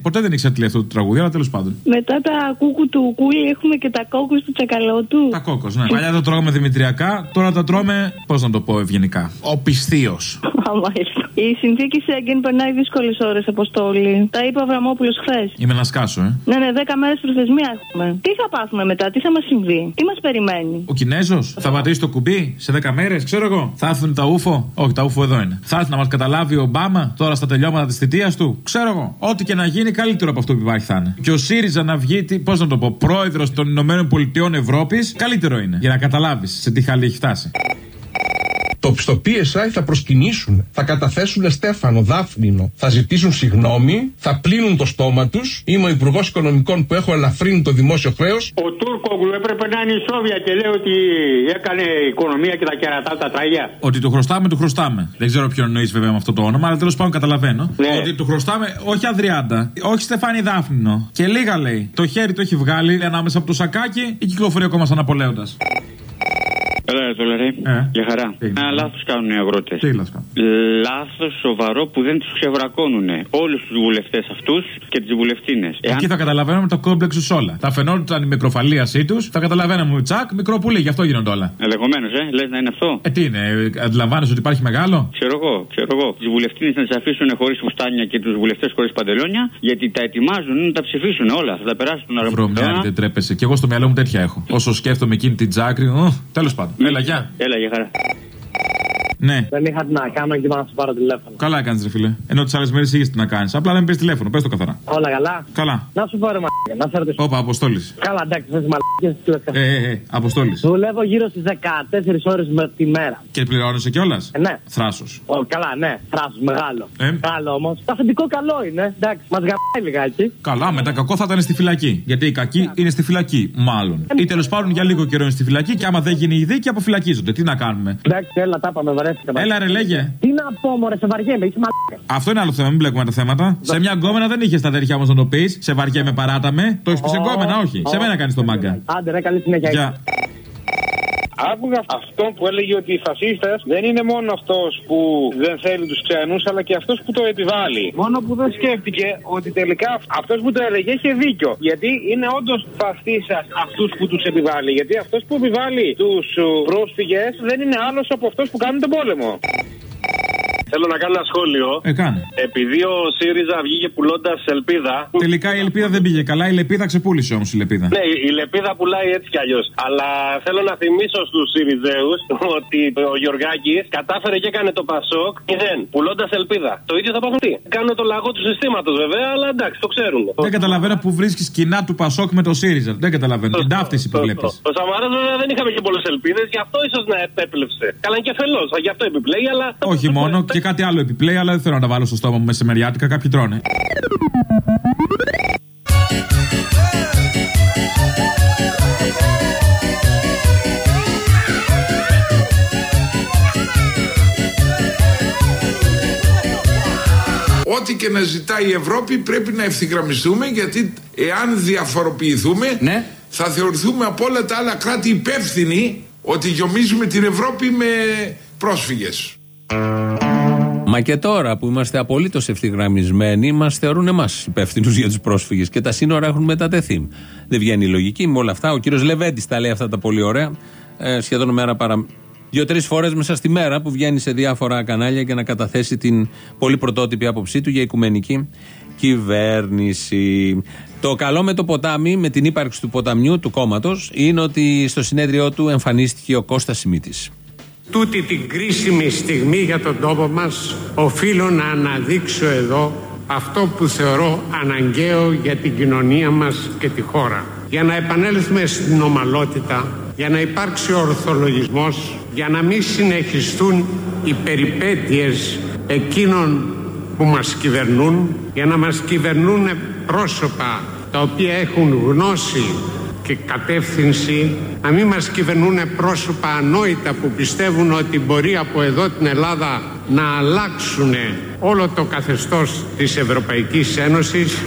Ποτέ δεν ήξερα τι λέει αυτό το τραγούδι, αλλά τέλος πάντων. Μετά τα κούκου του κούλι έχουμε και τα κόκκους του τσακαλώτου. Τα κόκκο, ναι. Παλιά τα τρώγαμε δημητριακά, τώρα τα τρώμε, πώς να το πω ευγενικά. Ο πιστίος. Η συνθήκη Σέγγεν περνάει δύσκολες ώρες, Αποστόλη. Τα είπε ο Αβραμόπουλος χθες. Είμαι να σκάσω, ε. Ναι, ναι, δέκα μέρες προθεσμία έχουμε. Τι θα πάθουμε μετά, τι θα μας συμβεί, τι μας περιμένει; Ο Κινέζος θα πατήσει το κουμπί σε 10 μέρες, ξέρω εγώ. Θα έρθουν τα ούφο. Όχι, τα ούφο εδώ είναι. Θα έρθει να μας καταλάβει ο Ομπάμα τώρα στα τελειώματα της θητείας του. Ξέρω εγώ. Ό,τι και να γίνει καλύτερο από αυτό που υπάρχει θα είναι. Και ο ΣΥΡΙΖΑ να βγει, πώς να το πω, πρόεδρος των Ηνωμένων Πολιτειών Ευρώπης, καλύτερο είναι. Για να καταλάβεις σε τι χαλή έχει φτάσει. Το, στο PSI θα προσκυνήσουν, θα καταθέσουν Στέφανο, Δάφνινο, θα ζητήσουν συγγνώμη, θα πλύνουν το στόμα τους. Είμαι ο Υπουργός Οικονομικών που έχω ελαφρύνει το δημόσιο χρέος. Ο Τούρκογλου έπρεπε να είναι η Σόβια και λέει ότι έκανε οικονομία και τα κερατά τα τραγιά. Ότι του χρωστάμε, του χρωστάμε. Δεν ξέρω ποιον εννοείς βέβαια με αυτό το όνομα, αλλά τέλος πάντων καταλαβαίνω. Ναι. Ότι του χρωστάμε, όχι Αδριάντα, όχι Στεφάνι Δάφνινο. Και λίγα λέει. Το χέρι το έχει βγάλει ανάμεσα από το σακάκι ή κυκλοφορεί ακόμα σαν απολέοντας. Έλα, ρε Τολερή. Ε. Για χαρά. Ένα λάθος κάνουν οι αγρότες. Τι λάθος Λάθος σοβαρό που δεν τους ξεβρακώνουν όλους τους βουλευτές αυτούς και τις βουλευτίνες. Εκεί θα καταλαβαίνουμε το κόμπλεξ τους όλα. Θα φαινόταν η μικροφαλίασή τους, θα καταλαβαίναμε τσακ, μικρό πουλί, γι' αυτό γίνονται όλα. Ενδεχομένω, ε, λες να είναι αυτό. Ε, τι είναι, ε, αντιλαμβάνεσαι ότι υπάρχει μεγάλο; Ξέρω εγώ, ξέρω εγώ. Τι βουλευτίνες να τις αφήσουν χωρίς φουστάνια και τους βουλευτές χωρίς παντελόνια, γιατί τα ετοιμάζουν να τα ψηφίσουν όλα. Θα τα περάσουν να Βρωμιάρι, δεν τρέπεσαι. Και εγώ στο μυαλό μου τέτοια έχω. Όσο σκέφτομαι εκείνη την τζάκρη, τέλος πάντων. Έλα, γεια. Έλα, για χαρά. Ναι. Δεν είχα τι να κάνω και είπα να σου πάρω τηλέφωνο. Καλά έκανες, ρε φίλε. Ενώ τις άλλες μέρες είχες τι να κάνεις. Απλά δεν πήρες τηλέφωνο. Πες το καθαρά. Όλα καλά. Καλά. Να σου πω ρε μαλάκα, να σε ρωτήσω. Όπα, αποστόλης. Καλά, εντάξει, θες μαλακίε. Ε, ε, ε, αποστόλης. Δουλεύω γύρω στις 14 ώρες με τη μέρα. Και πληρώνεσαι κιόλας; Ε, ναι. Θράσος. Ο, καλά, ναι, θράσος μεγάλο. Ε. Καλό όμως. Το αφεντικό καλό είναι. Εντάξει, μας γαμπάει λιγάκι. Καλά, μετά κακό θα ήταν στη φυλακή. Γιατί οι κακοί είναι στη φυλακή, μάλλον. Ή τέλος πάντων για λίγο καιρό είναι στη φυλακή και άμα δεν γίνει η δίκη αποφυλακίζονται. Τι να κάνουμε; Εντάξει, έλα, τα πάμε, βαρέθηκα. Έλα, ρε, λέγε. Τι να πω, μωρέ, σε βαριέμαι, είσαι μαλάκα. Αυτό είναι άλλο θέμα, μην μπλέκουμε τα θέματα. Σε μια γκόμενα δεν είχες τα τέτοια όμω να το πεις. Σε βαριέμαι, παράταμε. Το έχεις πει σε γκόμενα, όχι. Σε μένα κάνεις το μάγκα. Άντε, ρε, καλή συνέχεια. Γεια. Άκουγα αυτό που έλεγε ότι οι φασίστες δεν είναι μόνο αυτός που δεν θέλει τους ξένους, αλλά και αυτός που το επιβάλλει. Μόνο που δεν σκέφτηκε ότι τελικά αυτός που το έλεγε είχε δίκιο. Γιατί είναι όντως φασίστας αυτούς που τους επιβάλλει. Γιατί αυτός που επιβάλλει τους πρόσφυγες δεν είναι άλλος από αυτό που κάνει τον πόλεμο. Θέλω να κάνω ένα σχόλιο. Ε, κάνε. Επειδή ο ΣΥΡΙΖΑ βγήκε πουλώντας ελπίδα. Τελικά η ελπίδα δεν πήγε καλά, η λεπίδα ξεπούλησε όμως η λεπίδα. Ναι, η λεπίδα πουλάει έτσι κι αλλιώς. Αλλά θέλω να θυμίσω στους ΣΥΡΙΖΑΕΟΥ ότι ο Γιωργάκης κατάφερε και έκανε το Πασόκ μηδέν, πουλώντας ελπίδα. Το ίδιο θα πάθουν τι; Κάνουν το λαγό του συστήματος βέβαια, αλλά εντάξει, το ξέρουν. Δεν καταλαβαίνω που βρίσκεις κοινά του Πασόκ με το ΣΥΡΙΖΑ. Δεν καταλαβαίνω. Την ταύτιση που βλέπεις. Ο Σαμαράς βέβαια δεν είχαμε και πολλές ελπίδες, γι' αυτό ίσως να επέπλεψε. Καλά είναι και φελό, γι' αυτό επιπλέει, αλλά. Όχι μόνο και κάτι άλλο επιπλέει, αλλά δεν θέλω να τα βάλω στο στόμα μου μεσημεριάτικα. Κάποιοι τρώνε. Ό,τι και να ζητάει η Ευρώπη πρέπει να ευθυγραμμιστούμε γιατί εάν διαφοροποιηθούμε θα θεωρηθούμε από όλα τα άλλα κράτη υπεύθυνοι ότι γιομίζουμε την Ευρώπη με πρόσφυγες. Μα και τώρα που είμαστε απολύτως ευθυγραμμισμένοι, μας θεωρούν εμάς υπεύθυνους για τους πρόσφυγες και τα σύνορα έχουν μετατεθεί. Δεν βγαίνει η λογική με όλα αυτά. Ο κύριος Λεβέντης τα λέει αυτά τα πολύ ωραία. Ε, σχεδόν μέρα παρα... Δύο-τρεις φορές μέσα στη μέρα που βγαίνει σε διάφορα κανάλια για να καταθέσει την πολύ πρωτότυπη άποψή του για οικουμενική κυβέρνηση. Το καλό με το ποτάμι, με την ύπαρξη του ποταμιού, του κόμματος, είναι ότι στο συνέδριό του εμφανίστηκε ο Κώστας Σιμίτης. Τούτη την κρίσιμη στιγμή για τον τόπο μας οφείλω να αναδείξω εδώ αυτό που θεωρώ αναγκαίο για την κοινωνία μας και τη χώρα. Για να επανέλθουμε στην ομαλότητα, για να υπάρξει ορθολογισμός, για να μην συνεχιστούν οι περιπέτειες εκείνων που μας κυβερνούν, για να μας κυβερνούν πρόσωπα τα οποία έχουν γνώση και κατεύθυνση να μην μας κυβερνούν πρόσωπα ανόητα που πιστεύουν ότι μπορεί από εδώ την Ελλάδα να αλλάξουν όλο το καθεστώς της Ευρωπαϊκής Ένωσης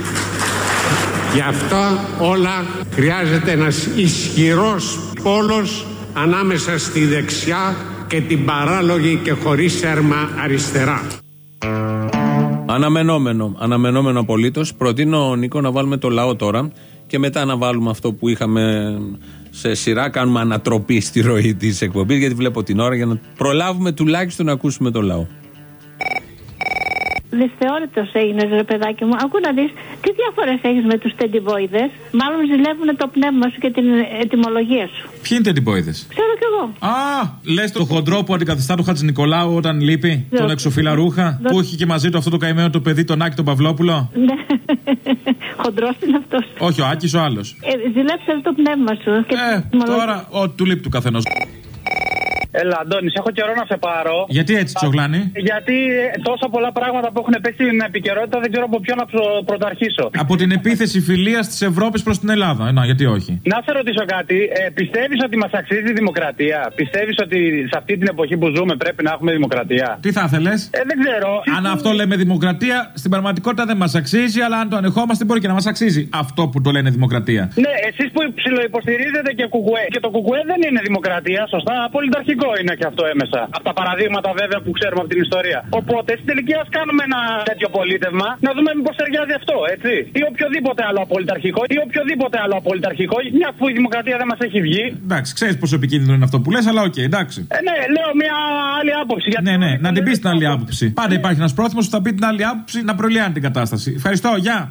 Γι' αυτό όλα χρειάζεται ένας ισχυρός πόλος ανάμεσα στη δεξιά και την παράλογη και χωρίς έρμα αριστερά. Αναμενόμενο, αναμενόμενο απολύτως. Προτείνω, Νίκο, να βάλουμε το λαό τώρα και μετά να βάλουμε αυτό που είχαμε σε σειρά. Κάνουμε ανατροπή στη ροή της εκπομπής, γιατί βλέπω την ώρα για να προλάβουμε τουλάχιστον να ακούσουμε το λαό. Δυσθεώρητο έγινε, ρε παιδάκι μου. Ακού να δεις τι διαφορές έχεις με τους τεντιβόηδε. Μάλλον ζηλεύουν το πνεύμα σου και την ετοιμολογία σου. Ποιοι είναι τεντιπόιδε. Ξέρω κι εγώ. Α, λες το χοντρό που αντικαθιστά του Χατζη Νικολάου όταν λείπει, Ναι. τον εξοφίλα ρούχα, Ναι. που έχει και μαζί του αυτό το καημένο το παιδί, τον Άκη τον Παυλόπουλο; Ναι. Χοντρός είναι αυτός. Όχι, ο Άκης ο άλλος. Ε, ζηλέψε το πνεύμα σου. Και την ετοιμολογία. Τώρα, ό,τι του λείπει του καθενός. Έλα, Αντώνης, έχω καιρό να σε πάρω. Γιατί έτσι, Τσογλάνη; Γιατί ε, τόσα πολλά πράγματα που έχουν πέσει στην επικαιρότητα δεν ξέρω από ποιο να προ- πρωτοαρχίσω. Από την επίθεση φιλίας της Ευρώπης προς την Ελλάδα. Ε, Να, γιατί όχι; Να σε ρωτήσω κάτι. Ε, Πιστεύεις ότι μας αξίζει η δημοκρατία; Πιστεύεις ότι σε αυτή την εποχή που ζούμε πρέπει να έχουμε δημοκρατία; Τι θα ήθελες; Ε, δεν ξέρω. Αν αυτό λέμε δημοκρατία, στην πραγματικότητα δεν μας αξίζει, αλλά αν το ανεχόμαστε μπορεί και να μας αξίζει αυτό που το λένε δημοκρατία. Ναι, εσείς που ψιλοϊποστηρίζετε και κουκουέ. Και το κουκουέ δεν είναι δημοκρατία, σωστά; Πολιταρχικό είναι και αυτό έμεσα. Από τα παραδείγματα βέβαια που ξέρουμε από την ιστορία. Οπότε στην τελική ας κάνουμε ένα τέτοιο πολίτευμα να δούμε μήπως ταιριάζει αυτό, έτσι. Ή οποιοδήποτε άλλο απολυταρχικό. Ή οποιοδήποτε άλλο απολυταρχικό. Μια που η δημοκρατία δεν μας έχει βγει. Εντάξει, ξέρεις πόσο επικίνδυνο είναι αυτό που λες, αλλά οκ, εντάξει. Ε, ναι, λέω μια άλλη άποψη. Γιατί Ναι, ναι, να την πεις την άλλη άποψη. Πάντα υπάρχει ένας πρόθυμος που θα πει την άλλη άποψη να προλειάνει την κατάσταση. Ευχαριστώ, γεια.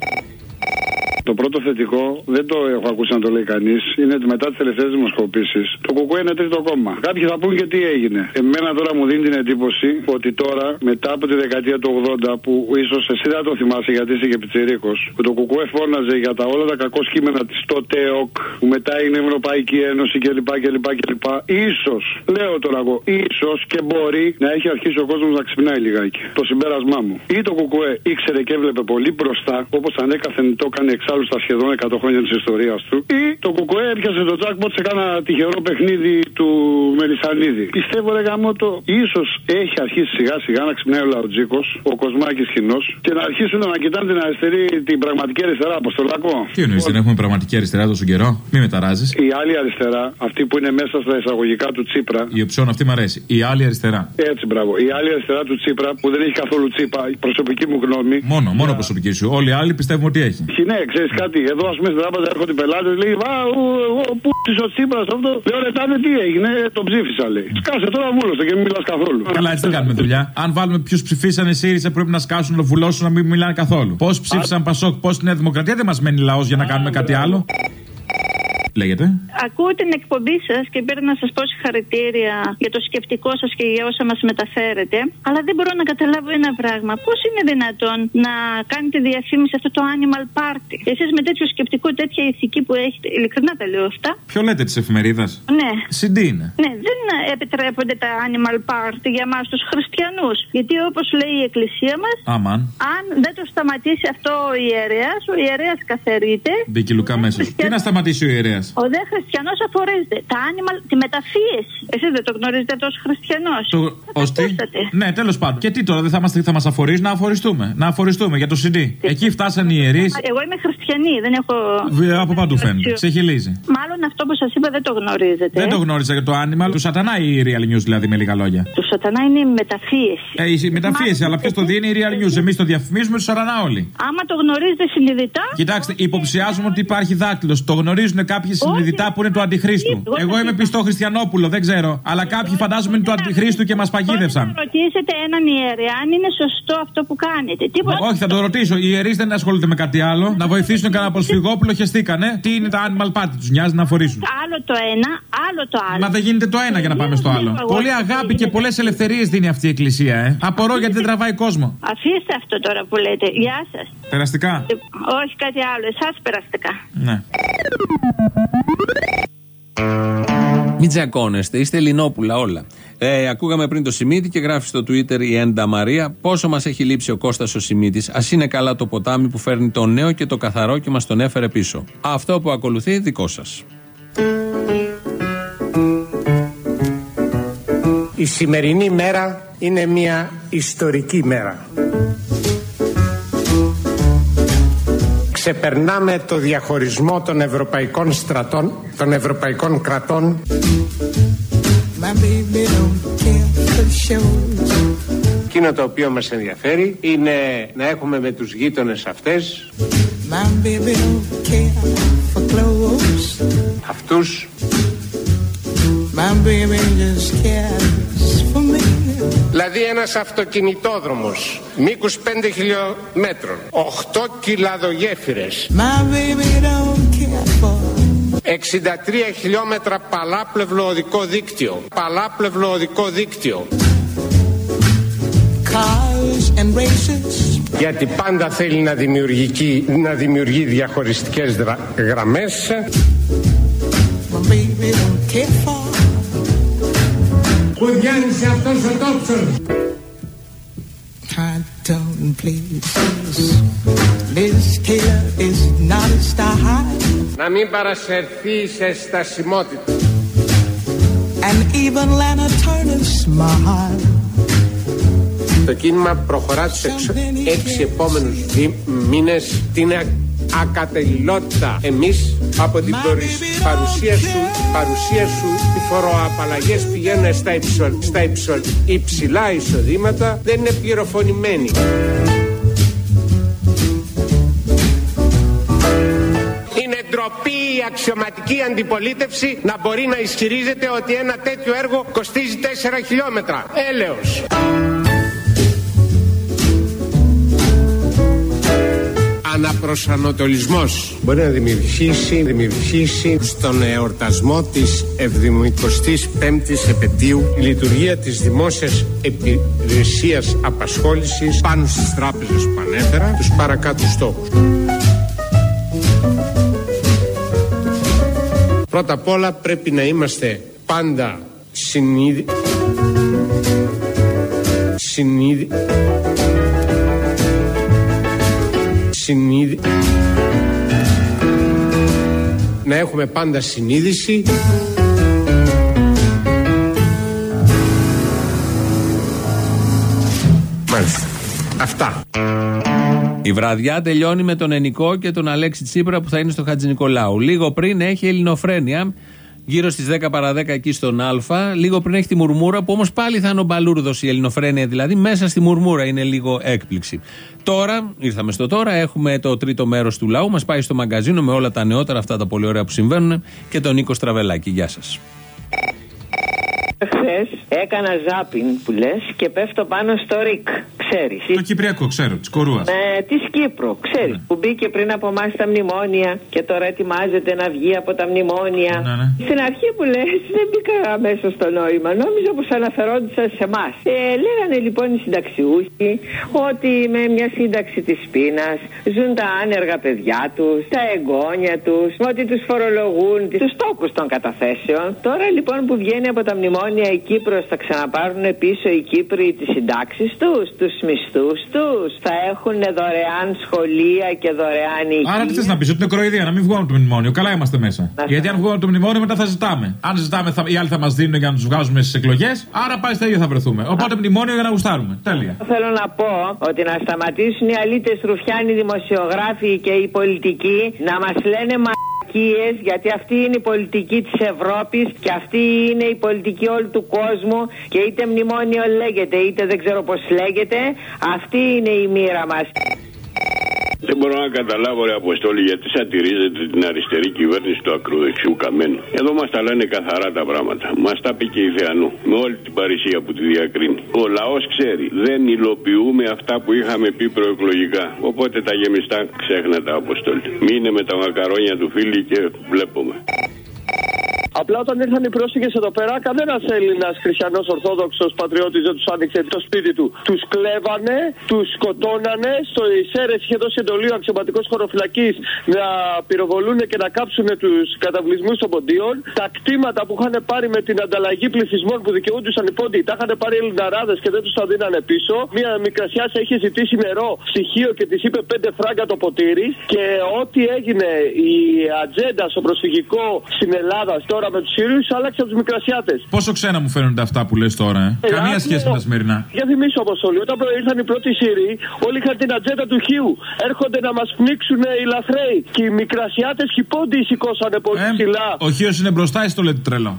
Το πρώτο θετικό, δεν το έχω ακούσει να το λέει κανείς, είναι ότι μετά τις τελευταίες δημοσκοπήσεις το ΚΚΕ είναι τρίτο κόμμα. Κάποιοι θα πουν και τι έγινε. Εμένα τώρα μου δίνει την εντύπωση ότι τώρα, μετά από τη δεκαετία του 80, που ίσως εσύ δεν το θυμάσαι γιατί είσαι και πιτσυρίκο, που το κουκουέ φώναζε για τα όλα τα κακό κείμενα της τότε ΕΟΚ, που μετά είναι η Ευρωπαϊκή Ένωση κλπ. κλπ, κλπ. σω, λέω τώρα εγώ, ίσως και μπορεί να έχει αρχίσει ο κόσμος να ξυπνάει λιγάκι. Το συμπέρασμά μου. Ή το κουκουέ ήξερε και έβλεπε πολύ μπροστά, όπως ανέκαθεν το έκανε εξάλλου στα σχεδόν 100 χρόνια της ιστορίας του. Ή το κουκουέ έπιασε το τζάκποτ σε κάνα τυχερό παιχνίδι του Μελισανίδη. Πιστεύω, ρε γάμο το, ίσως έχει αρχίσει σιγά σιγά να ξυπνάει ο Λαουτζίκος, ο Κοσμάκης κοινό, και να αρχίσουν να κοιτάνε την αριστερή, την πραγματική αριστερά, αποστολακό. Τι εννοείς, δεν έχουμε πραγματική αριστερά τόσο καιρό; Μην μεταράζει. Η άλλη αριστερά, αυτή που είναι μέσα στα εισαγωγικά του Τσίπρα. Η οψιόν αυτή μου αρέσει. Η άλλη αριστερά. Έτσι, μπράβο. Η άλλη αριστερά του Τσίπρα που δεν έχει καθόλου τσίπα, η προσωπική μου γνώμη. Μόνο, μόνο προσωπική σου. Όλοι οι άλλοι πιστεύουμε ότι έχει. Ναι, ξέρεις κάτι. Εδώ, ας πούμε, στην τράπεζα έρχονται οι πελάτες, λέει Βα, ο, ο, ο, πού ο Τσίπρας αυτό. Λέω ρε, τάδε τι έγινε. Τον ψήφισα λέει. Σκάσε τώρα βούλωσε και μην μιλάς καθόλου. Καλά, έτσι δεν κάνουμε δουλειά. Αν βάλουμε ποιους ψηφίσανε ΣΥΡΙΖΑ, πρέπει να σκάσουν, να βουλώσουν, να μην μιλάνε καθόλου. Πώς ψήφισαν Πασόκ, πώς Νέα Δημοκρατία, δεν μας μένει λαός για να κάνουμε κάτι άλλο. Λέγεται. Ακούω την εκπομπή σας και πήρα να σας πω συγχαρητήρια για το σκεπτικό σας και για όσα μας μεταφέρετε. Αλλά δεν μπορώ να καταλάβω ένα πράγμα. Πώς είναι δυνατόν να κάνετε διαφήμιση αυτό το animal party; Εσείς με τέτοιο σκεπτικό, τέτοια ηθική που έχετε. Ειλικρινά τα λέω αυτά. Ποιο λέτε της εφημερίδας; Ναι. CD είναι. Ναι, δεν επιτρέπονται τα animal party για εμά τους χριστιανούς. Γιατί όπως λέει η εκκλησία μας, Αμαν. αν δεν το σταματήσει αυτό ο ιερέας, ο ιερέας καθαρείται. Μπήκε η Λουκά μέσα. Τι να σταματήσει ο ιερέας; Ο δε χριστιανός αφορίζεται. Τα animal, τη μεταφίεση. Εσείς δεν το γνωρίζετε αυτός ω χριστιανός. Το... Ως τι; Ναι, τέλος πάντων. Και τι τώρα, δεν θα, είμαστε, θα μας αφορήσει να αφοριστούμε. Να αφοριστούμε για το CD. Εκεί φτάσαν οι ιερείς. Εγώ είμαι χριστιανή, δεν έχω. Από παντού φαίνεται. Ξεχυλίζει. Μάλλον αυτό που σας είπα δεν το γνωρίζετε. Δεν το γνώριζα για το animal. Του σατανά ή η real news δηλαδή με λίγα λόγια. Του σατανά είναι η μεταφίεση. Ε, η μεταφίεση, αλλά ποιος το δίνει η real news; Εμείς το διαφημίζουμε τους σατανά όλοι. Άμα το γνωρίζετε συνειδητά. Κοιτάξτε, υποψιάζουμε ότι υπάρχει δάκτυλος. Το γνωρίζουν κάποιοι συνειδητά που είναι του Αντιχρίστου. Εγώ είμαι πιστό Χριστιανόπουλο, δεν ξέρω. Αλλά κάποιοι φαντάζομαι είναι του Αντιχρίστου και μας παγίδευσαν. Να ρωτήσετε έναν ιερέα αν είναι σωστό αυτό που κάνετε. Τίποτα. Όχι, θα το ρωτήσω. Οι ιερείς δεν ασχολούνται με κάτι άλλο. Να βοηθήσουν κανένα προσφυγόπουλο, χεστήκανε. Τι είναι τα animal party, τους νοιάζει να φορήσουν. Άλλο το ένα, άλλο το άλλο. Μα δεν γίνεται το ένα για να πάμε στο άλλο. Πολύ αγάπη και πολλές ελευθερίες δίνει αυτή η εκκλησία, ε. Απορώ γιατί δεν τραβάει κόσμο. Αφήστε αυτό τώρα που λέτε. Γεια σας. Περαστικά. Όχι κάτι άλλο. Εσάς περαστικά. Ναι. Μην τζακώνεστε, είστε Ελληνόπουλα όλα. Ε, ακούγαμε πριν το Σιμίτη και γράφει στο Twitter η Έντα Μαρία πόσο μας έχει λείψει ο Κώστας ο Σιμίτης; Α είναι καλά το ποτάμι που φέρνει το νέο και το καθαρό και μας τον έφερε πίσω. Αυτό που ακολουθεί δικό σας. Η σημερινή μέρα είναι μια ιστορική μέρα. Ξεπερνάμε το διαχωρισμό των ευρωπαϊκών στρατών, των ευρωπαϊκών κρατών. Εκείνο το οποίο μας ενδιαφέρει είναι να έχουμε με τους γείτονες αυτές. Αυτούς Δηλαδή ένας αυτοκινητόδρομος μήκους 5 χιλιόμετρων 8 κιλαδογέφυρες 63 χιλιόμετρα παλάπλευλο οδικό δίκτυο Παλάπλευλο οδικό δίκτυο. Γιατί πάντα θέλει να δημιουργεί, να δημιουργεί διαχωριστικές δρα, γραμμές Πού διάνυσε αυτός ο τόξος να μην παρασερθεί σε στασιμότητα. And even Lana Turner smiled. Το κίνημα προχωρά τους εξ, έξι επόμενους μήνες την ακατελειλότητα εμείς από την παρουσία σου, παρουσία σου οι φοροαπαλλαγές πηγαίνουν στα, υψο, στα υψο, υψηλά εισοδήματα δεν είναι πληροφωνημένοι. Είναι ντροπή η αξιωματική αντιπολίτευση να μπορεί να ισχυρίζεται ότι ένα τέτοιο έργο κοστίζει 4 χιλιόμετρα. Έλεος. Αναπροσανατολισμός μπορεί να δημιουργήσει, δημιουργήσει στον εορτασμό της 75ης επαιτίου η λειτουργία της δημόσιας υπηρεσίας απασχόλησης πάνω στις τράπεζες που ανέφερα τους παρακάτω στόχους. Πρώτα απ' όλα πρέπει να είμαστε πάντα συνείδη... συνείδη... συνείδη... να έχουμε πάντα συνείδηση Μάλιστα. Αυτά. Η βραδιά τελειώνει με τον Ενικό και τον Αλέξη Τσίπρα που θα είναι στο Χατζη Νικολάου. Λίγο πριν έχει ελληνοφρένεια, γύρω στις 10 παρα 10 εκεί στον Α. Λίγο πριν έχει τη μουρμούρα που όμως πάλι θα είναι ο Μπαλούρδος η ελληνοφρένεια, δηλαδή μέσα στη μουρμούρα είναι λίγο έκπληξη. Τώρα, ήρθαμε στο τώρα, έχουμε το τρίτο μέρος του λαού. Μας πάει στο μαγκαζίνο με όλα τα νεότερα, αυτά τα πολύ ωραία που συμβαίνουν και τον Νίκο Στραβελάκη. Γεια σας. Χθες έκανα ζάπιν που λες και πέφτω πάνω στο ρικ. Ξέρεις. Το Κυπριακό, ξέρω, της Κορούας. Ε, της Κύπρου, ξέρεις. Που μπήκε πριν από εμάς στα μνημόνια και τώρα ετοιμάζεται να βγει από τα μνημόνια. Ναι, ναι. Στην αρχή που λες, δεν μπήκα αμέσως στο νόημα. Νόμιζα πως αναφερόντουσαν σε εμάς. Ε, λέγανε λοιπόν οι συνταξιούχοι ότι με μια σύνταξη της πείνας ζουν τα άνεργα παιδιά τους, τα εγγόνια τους, ότι τους φορολογούν τους τόκους των καταθέσεων. Τώρα λοιπόν που βγαίνει από τα μνημόνια η Κύπρος θα ξαναπάρουν πίσω οι Κύπροι τις συντάξεις τους, τους μισθούς τους. Θα έχουν δωρεάν σχολεία και δωρεάν υγεία. Άρα τι θες να πεις, ότι είναι κοροϊδία, να μην βγούμε από το μνημόνιο. Καλά είμαστε μέσα. Γιατί αν βγούμε από το μνημόνιο μετά θα ζητάμε. Αν ζητάμε, θα, οι άλλοι θα μας δίνουν για να τους βγάζουμε στις εκλογές. Άρα πάει στα ίδια θα βρεθούμε. Οπότε μνημόνιο για να γουστάρουμε. Τέλεια. Θέλω να πω ότι να σταματήσουν οι αλήτες ρουφιάνοι δημοσιογράφοι και οι πολιτικοί να μας λένε μαλακίες γιατί αυτή είναι η πολιτική της Ευρώπης και αυτή είναι η πολιτική όλου του κόσμου και είτε μνημόνιο λέγεται είτε δεν ξέρω πώς λέγεται αυτή είναι η μοίρα μας. Δεν μπορώ να καταλάβω, ρε Αποστόλη, γιατί σατυρίζετε την αριστερή κυβέρνηση του ακροδεξιού καμένου. Εδώ μας τα λένε καθαρά τα πράγματα. Μας τα πει και η Θεανού, με όλη την παρησία που τη διακρίνει. Ο λαός ξέρει, δεν υλοποιούμε αυτά που είχαμε πει προεκλογικά. Οπότε τα γεμιστά ξέχνα τα Αποστόλη. Μείνε με τα μακαρόνια του φίλη και βλέπουμε. Απλά όταν ήρθαν οι πρόσφυγες εδώ πέρα, κανένας Έλληνας χριστιανός Ορθόδοξος πατριώτης δεν τους άνοιξε το σπίτι του. Τους κλέβανε, τους σκοτώνανε. Στο Ισέρες είχε δώσει εντολή ο αξιωματικός χωροφυλακής να πυροβολούν και να κάψουν τους καταβλισμούς των ποντίων. Τα κτήματα που είχαν πάρει με την ανταλλαγή πληθυσμών που δικαιούντουσαν οι πόντιοι, τα είχαν πάρει Ελληναράδες και δεν τους τα δίνανε πίσω. Μία μικρασιά είχε ζητήσει νερό στοιχείο και της είπε πέντε φράγκα το ποτήρι. Και ό,τι έγινε η ατζέντα στο προσφυγικό στην Ελλάδα τώρα με τους Σύριους άλλαξε από τους Μικρασιάτες. Πόσο ξένα μου φαίνονται αυτά που λες τώρα, ε; Ε, Καμία άκου, σχέση με τα σημερινά. Για θυμίσω, Αποστολή, όταν ήρθαν οι πρώτοι Σύριοι, όλοι είχαν την ατζέντα του Χίου. Έρχονται να μας πνίξουν οι λαθρέοι. Και οι Μικρασιάτες και οι πόντιοι σηκώσανε πολύ ψηλά. Ο Χίος είναι μπροστά, εσύ το λέτε τρελό;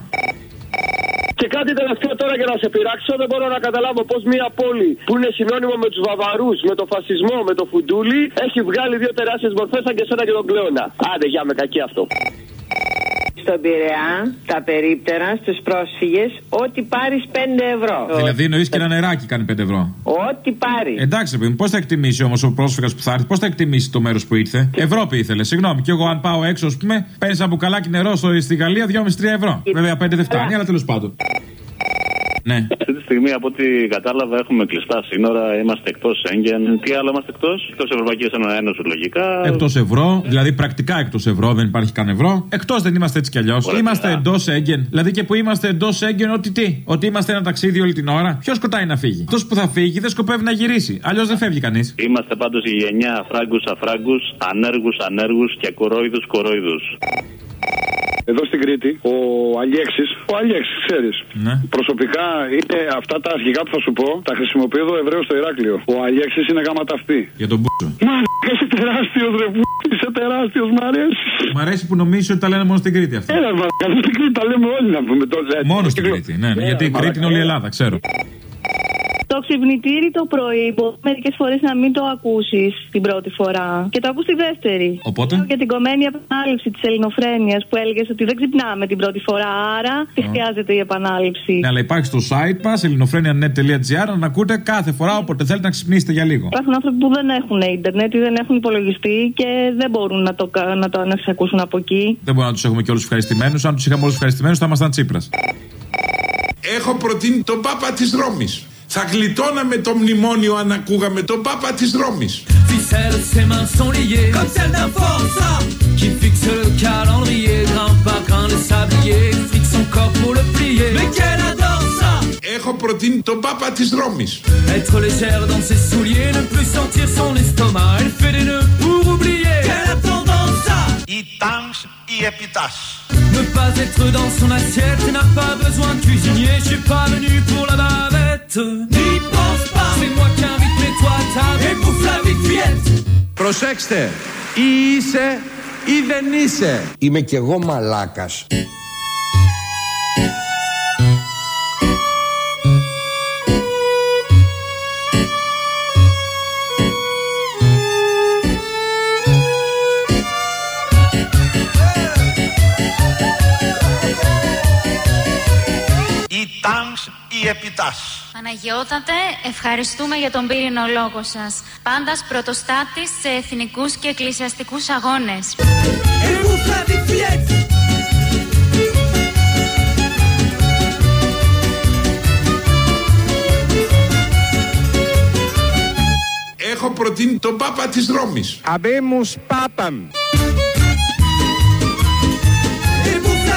Και κάτι τελευταίο τώρα για να σε πειράξω, δεν μπορώ να καταλάβω πώς μια πόλη που είναι συνώνυμο με τους Βαβαρούς, με το φασισμό, με το φουντούλι, έχει βγάλει δύο τεράστιες μορφές σαν και σένα και τον Κλέωνα. Άντε, για με κακή αυτό. Στον Πειραιά, τα περίπτερα, στους πρόσφυγες, ό,τι πάρεις 5 ευρώ. Δηλαδή εννοείς και ένα νεράκι κάνει 5 ευρώ. Ό,τι πάρεις. Εντάξει, παιδί μου, πώς θα εκτιμήσει όμως ο πρόσφυγας που θα έρθει, πώς θα εκτιμήσει το μέρος που ήρθε; Ευρώπη ήθελε, συγγνώμη. Και εγώ αν πάω έξω, ας πούμε, παίρνει ένα μπουκαλάκι νερό στο, στη Γαλλία 2,5-3 ευρώ. Βέβαια 5 δεν φτάνει, αλλά τέλος πάντων. Ναι. Αυτή τη στιγμή, από ό,τι κατάλαβα, έχουμε κλειστά σύνορα, είμαστε εκτός Σέγγεν. Τι άλλο είμαστε εκτός, εκτός Ευρωπαϊκής Ένωση, λογικά. Εκτός ευρώ, δηλαδή πρακτικά εκτός ευρώ, δεν υπάρχει καν ευρώ. Εκτός δεν είμαστε έτσι κι αλλιώς. Είμαστε εντός έγκεν. Δηλαδή και που είμαστε εντός έγκεν, ότι τι; Ότι είμαστε ένα ταξίδι όλη την ώρα; Ποιος σκοτάει να φύγει; Αυτός που θα φύγει δεν σκοπεύει να γυρίσει. Αλλιώς δεν φεύγει κανείς. Είμαστε πάντως η γενιά αφράγκους αφράγκους, ανέργους ανέργους και κορόιδους κορόιδους. Εδώ στην Κρήτη, ο Αλιέξης, ο Αλιέξης, ξέρεις. Ναι. Προσωπικά είναι αυτά τα αρχικά που θα σου πω, τα χρησιμοποιώ εδώ Εβραίο στο Ηράκλειο. Ο Αλιέξης είναι γάμα ταυτή. Για τον μπούτσο. Μα είσαι τεράστιος, ρε που είσαι τεράστιος, μ' αρέσει. Μ' αρέσει που νομίζεις ότι τα λένε μόνο στην Κρήτη αυτά. Έλα, μα στην Κρήτη τα λέμε όλοι να πούμε. Το, Μόνο στην Κρήτη, ναι, ναι, γιατί η Κρήτη είναι όλη η Ελλάδα, ξέρω. Το ξυπνητήρι το πρωί μπορεί μερικές φορές να μην το ακούσεις την πρώτη φορά και το ακούς τη δεύτερη. Οπότε; Για την κομμένη επανάληψη της ελληνοφρένειας που έλεγες ότι δεν ξυπνάμε την πρώτη φορά, άρα τι χρειάζεται η επανάληψη. Ναι, αλλά υπάρχει στο site μας ελληνοφρένια.net.gr να ακούτε κάθε φορά όποτε θέλετε να ξυπνήσετε για λίγο. Υπάρχουν άνθρωποι που δεν έχουν ίντερνετ ή δεν έχουν υπολογιστή και δεν μπορούν να το, κα- να το να σε ακούσουν από εκεί. Δεν μπορούμε να τους έχουμε και όλους ευχαριστημένους. Αν τους είχαμε όλους ευχαριστημένους θα ήμασταν Τσίπρας. Έχω προτείνει τον Πάπα της Ρώμης. Θα γλιτώναμε το μνημόνιο αν ακούγαμε τον Πάπα της Ρώμης. Ficelle, ses mains sont liées Comme celle d'un forçat Qui fixe le calendrier Grimpe par grain de sablier Frique son corps pour le plier Mais qu'elle adore ça Έχω προτείνει τον Πάπα της Ρώμης. Être légère dans ses souliers Ne plus sentir son estomac Elle fait des nœuds pour oublier Qu'elle a tendance à Η τάγκς ή επιτάς. Ne pas être dans son assiette N'a pas besoin de cuisinier Je suis pas venu pour la bavette N'y pense pas C'est moi qui invite mais toi à table Et bouffe la vite fillette Προσέξτε, ή είσαι ή δεν είσαι. Είμαι κι εγώ μαλάκας. Ή Επιτάς. Παναγιώτατε, ευχαριστούμε για τον πύρινο λόγο σας. Πάντας πρωτοστάτης σε εθνικούς και εκκλησιαστικούς αγώνες. Έχω προτείνει τον Πάπα της Ρώμης. Αμπέμους Πάπαμ. Et vous